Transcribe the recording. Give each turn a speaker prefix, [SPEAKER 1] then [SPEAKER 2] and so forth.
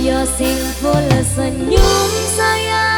[SPEAKER 1] yo sing full senyum sayang